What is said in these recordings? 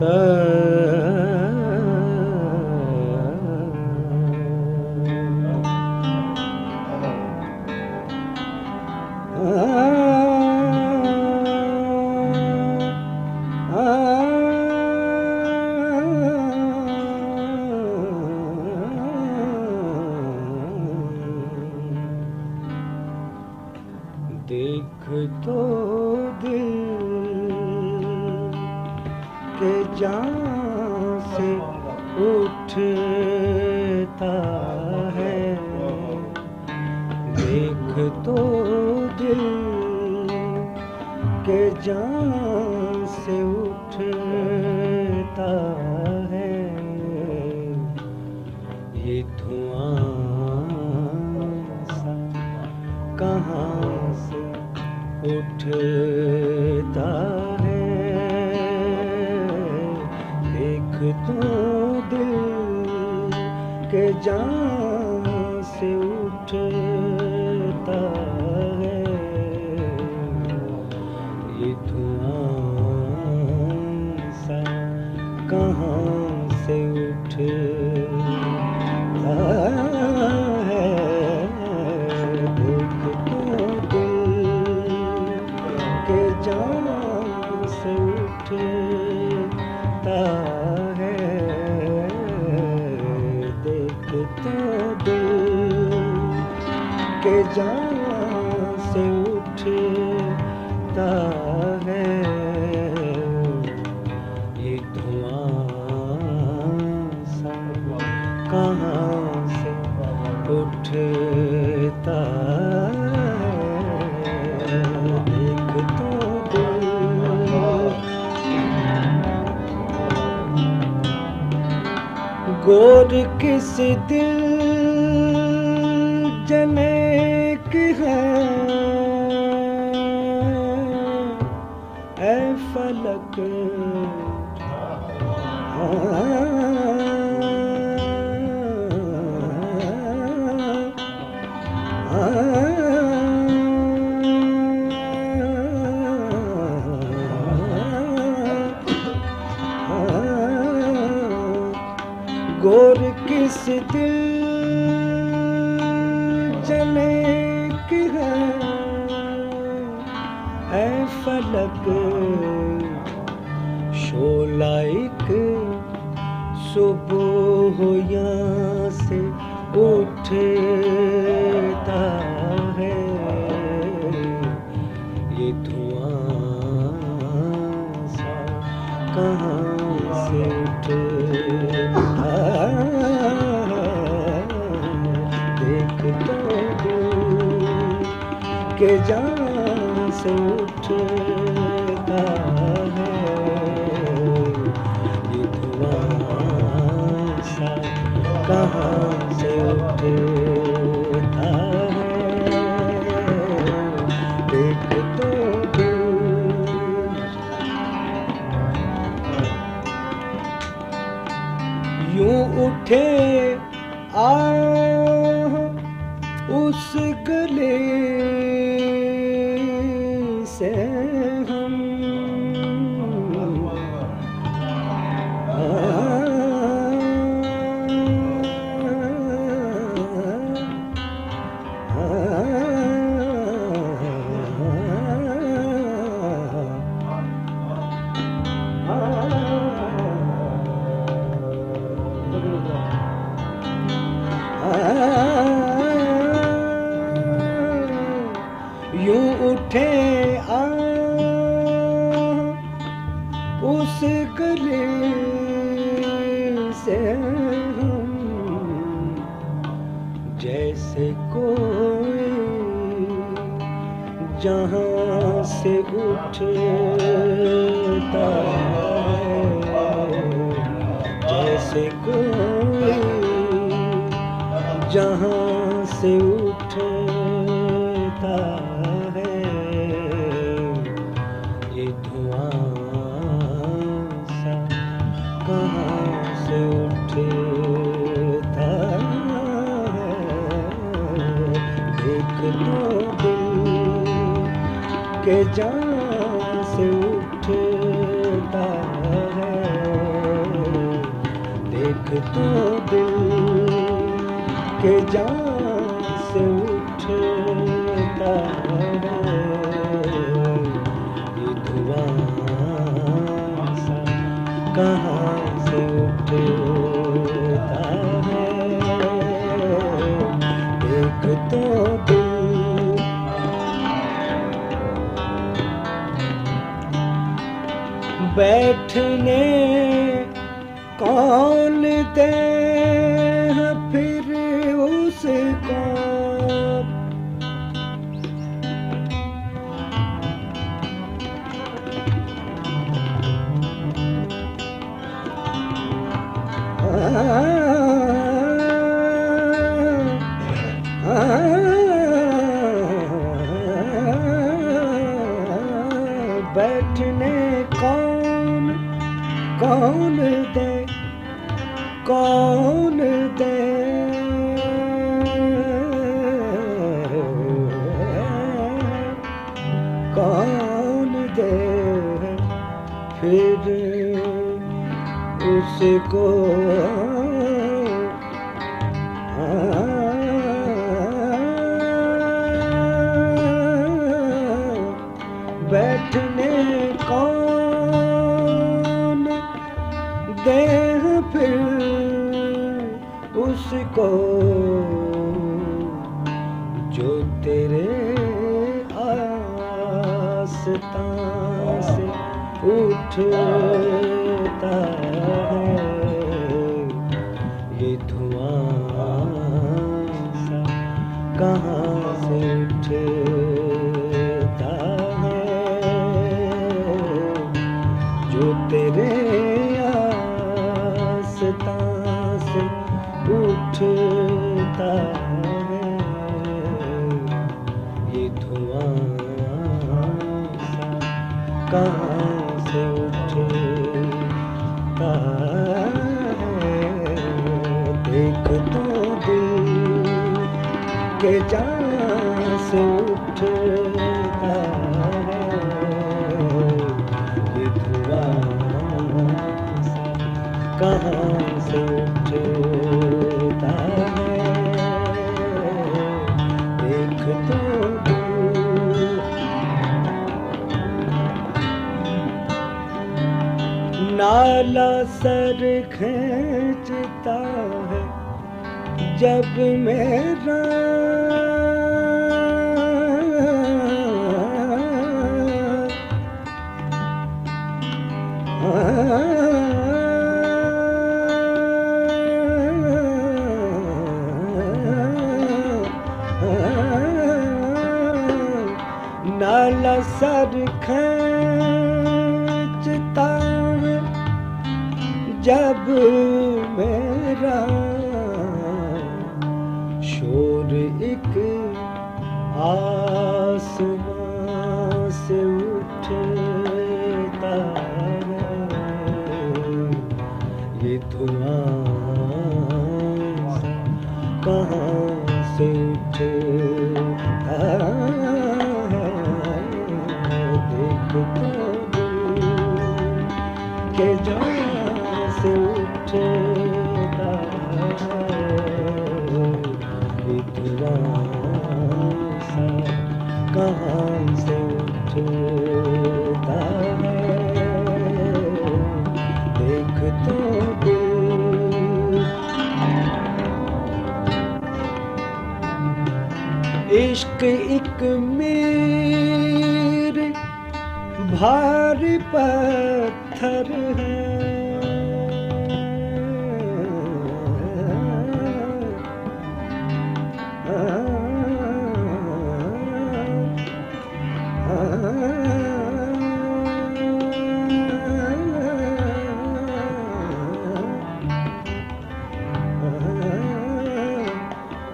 دیکھ اٹھتا ہے۔ دیکھ تو دل کے جان سے اٹھتا ہے۔ یہ دھواں سا کہاں سے اٹھتا ہے؟ دیکھ تو جان سے اٹھتا ہے۔ یہ دھواں سا کہاں سے اٹھتا کے جان سے اٹھتا ہے۔ یہ دھواں سا کہاں سے اٹھتا گور کس دل جنے کی ہے۔ اے فلک۔ ہاں فلک شولا ایک صبح یہاں سے اٹھتا ہے۔ یہ دھواں سا کہاں سے اٹھتا ہے؟ دیکھ تو جان سے اٹھتا اور یوں اٹھے آ۔ اس گلے سے ہم جیسے کوئی جہاں سے اٹھتا ہے۔ جیسے کوئی جہاں سے اٹھتا ہے دیکھ تو کہ جان سے اٹھتا ہے۔ دیکھ تو دل کہ جان سے اٹھتا ہے۔ یہ دھواں کہاں سے اٹھتا بیٹھنے کون دے ہاں پھر اس کو؟ بیٹھنے کون کون دے؟ کون دے؟ کون دے؟ پھر اس کو آستان سے اٹھتا ہے؟ یہ دھواں سا کہاں سے اٹھتا ہے؟ جو تیرے آستان سے اٹھتا ہے۔ کہاں سے اٹھتا ہے دیکھ تو دل سے یہ کہاں نالا سر کھینچتا ہے جب میرا نالا سر کھینچتا جب میرا شور ایک آسمان سے اٹھتا ہے یہ دھواں کہاں کہاں سے اٹھتا ہے دیکھ تو عشق ایک میر بھاری پتھر ہے۔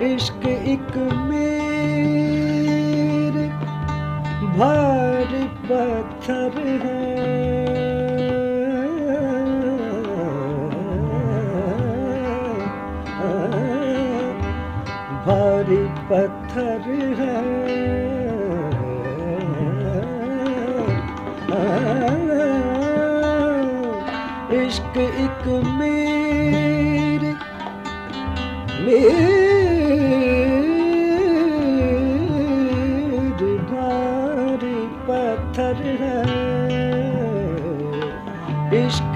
عشق ایک میر بھاری پتھر ہے۔ بھاری پتھر ہے۔ عشق ایک میرے میرے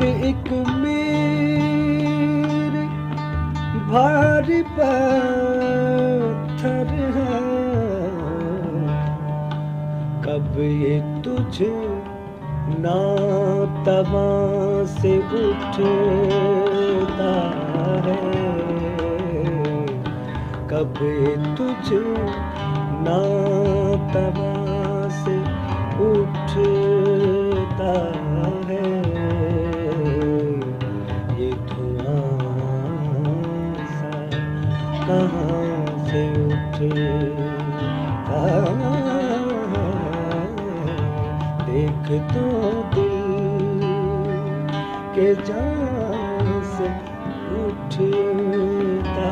ایک میرے بھاری پتھر ہے۔ کب یہ تجھ ناتواں سے اٹھتا ہے؟ کب یہ تجھ ناتواں سے اٹھتا ہے تو دل کے جان سے اٹھتا